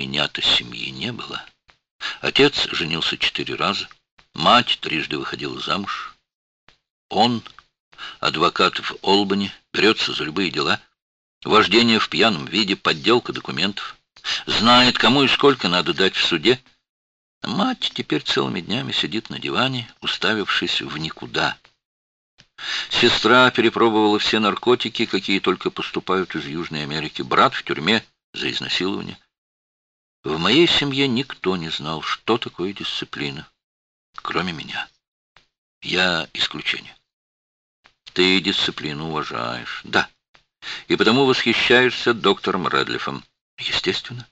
меня-то семьи не было. Отец женился четыре раза, мать трижды выходила замуж. Он, адвокат в Олбани, берется за любые дела. Вождение в пьяном виде, подделка документов. Знает, кому и сколько надо дать в суде. Мать теперь целыми днями сидит на диване, уставившись в никуда. Сестра перепробовала все наркотики, какие только поступают из Южной Америки. Брат в тюрьме за изнасилование. В моей семье никто не знал, что такое дисциплина, кроме меня. Я исключение. Ты дисциплину уважаешь, да, и потому восхищаешься доктором Рэдлифом. Естественно,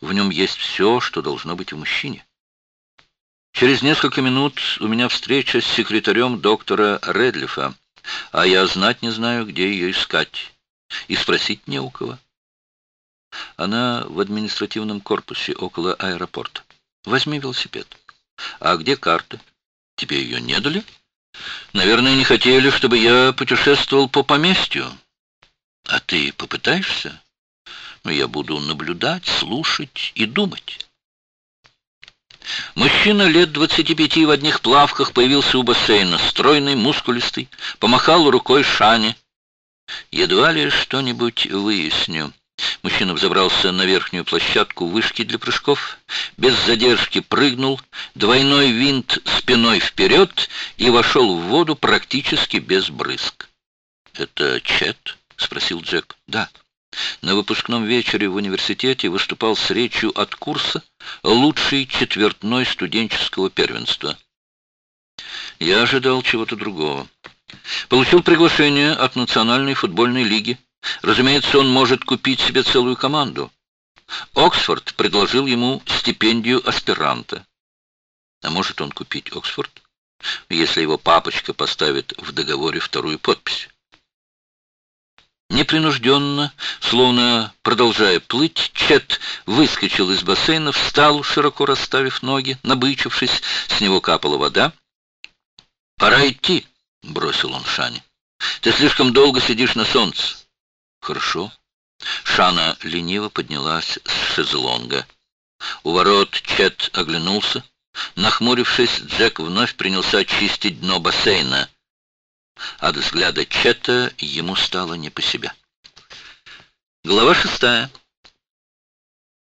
в нем есть все, что должно быть в мужчине. Через несколько минут у меня встреча с секретарем доктора Редлифа, а я знать не знаю, где ее искать, и спросить не у кого. Она в административном корпусе около аэропорта. Возьми велосипед. А где карта? Тебе ее не дали? Наверное, не хотели, чтобы я путешествовал по поместью. А ты попытаешься? Ну, я буду наблюдать, слушать и думать. Мужчина лет двадцати пяти в одних плавках появился у бассейна, стройный, мускулистый, помахал рукой Шане. Едва ли что-нибудь выясню. Мужчина взобрался на верхнюю площадку вышки для прыжков, без задержки прыгнул, двойной винт спиной вперед и вошел в воду практически без брызг. «Это Чет?» — спросил Джек. «Да». На выпускном вечере в университете выступал с речью от курса лучший четвертной студенческого первенства. Я ожидал чего-то другого. Получил приглашение от Национальной футбольной лиги Разумеется, он может купить себе целую команду. Оксфорд предложил ему стипендию аспиранта. А может он купить Оксфорд, если его папочка поставит в договоре вторую подпись? Непринужденно, словно продолжая плыть, Чет выскочил из бассейна, встал, широко расставив ноги, набычившись, с него капала вода. «Пора идти», — бросил он Шане. «Ты слишком долго сидишь на солнце. «Хорошо». Шана лениво поднялась с шезлонга. У ворот Чет оглянулся. Нахмурившись, Джек вновь принялся очистить дно бассейна. От взгляда Чета ему стало не по себе. Глава шестая.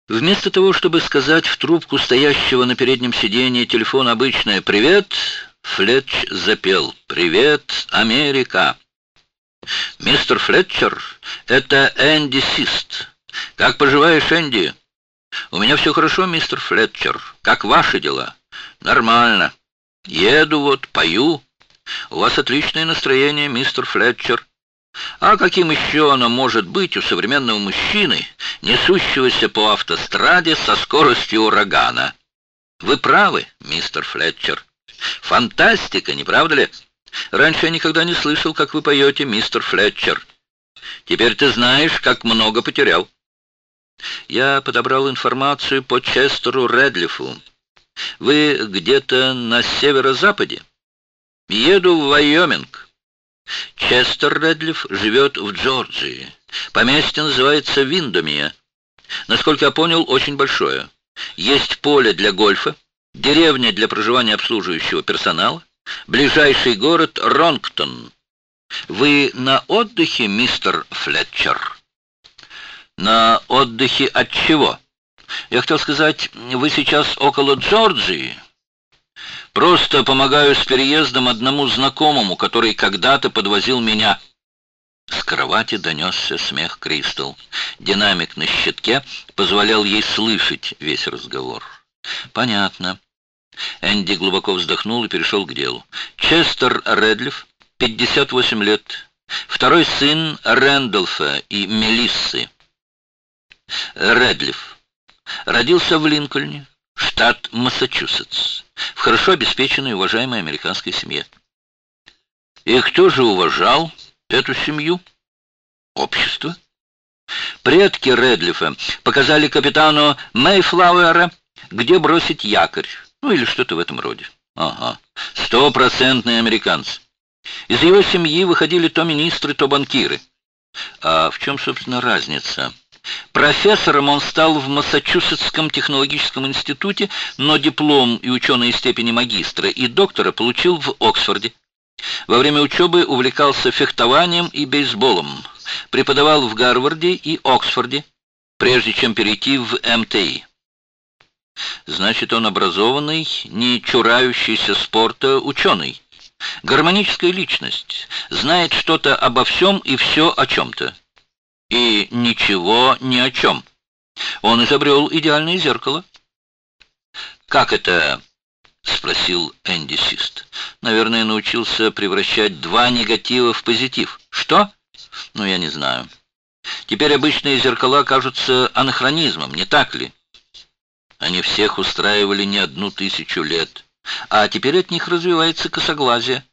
Вместо того, чтобы сказать в трубку стоящего на переднем сиденье телефон обычное «Привет», Флетч запел «Привет, Америка». «Мистер Флетчер, это Энди Сист. Как поживаешь, Энди?» «У меня все хорошо, мистер Флетчер. Как ваши дела?» «Нормально. Еду вот, пою. У вас отличное настроение, мистер Флетчер. А каким еще оно может быть у современного мужчины, несущегося по автостраде со скоростью урагана?» «Вы правы, мистер Флетчер. Фантастика, не правда ли?» Раньше я никогда не слышал, как вы поете, мистер Флетчер. Теперь ты знаешь, как много потерял. Я подобрал информацию по Честеру Редлифу. Вы где-то на северо-западе? Еду в Вайоминг. Честер Редлиф живет в Джорджии. Поместье называется Виндомия. Насколько я понял, очень большое. Есть поле для гольфа, деревня для проживания обслуживающего персонала, Ближайший город Ронктон. Вы на отдыхе, мистер Флетчер? На отдыхе от чего? Я хотел сказать, вы сейчас около Джорджии. Просто помогаю с переездом одному знакомому, который когда-то подвозил меня. С кровати донесся смех Кристал. Динамик на щитке позволял ей слышать весь разговор. «Понятно. Энди глубоко вздохнул и перешел к делу. Честер Редлиф, 58 лет, второй сын Рэндалфа и Мелиссы. Редлиф родился в Линкольне, штат Массачусетс, в хорошо обеспеченной и уважаемой американской семье. И кто же уважал эту семью? Общество. Предки Редлифа показали капитану Мейфлауэра, где бросить якорь. Ну, или что-то в этом роде. Ага, стопроцентный американец. Из его семьи выходили то министры, то банкиры. А в чем, собственно, разница? Профессором он стал в Массачусетском технологическом институте, но диплом и ученые степени магистра и доктора получил в Оксфорде. Во время учебы увлекался фехтованием и бейсболом. Преподавал в Гарварде и Оксфорде, прежде чем перейти в МТИ. Значит, он образованный, не чурающийся спорта ученый. Гармоническая личность, знает что-то обо всем и все о чем-то. И ничего ни о чем. Он изобрел идеальное зеркало. Как это — спросил Энди Сист. «Наверное, научился превращать два негатива в позитив. Что? Ну, я не знаю. Теперь обычные зеркала кажутся анахронизмом, не так ли? Они всех устраивали не одну тысячу лет. А теперь от них развивается косоглазие.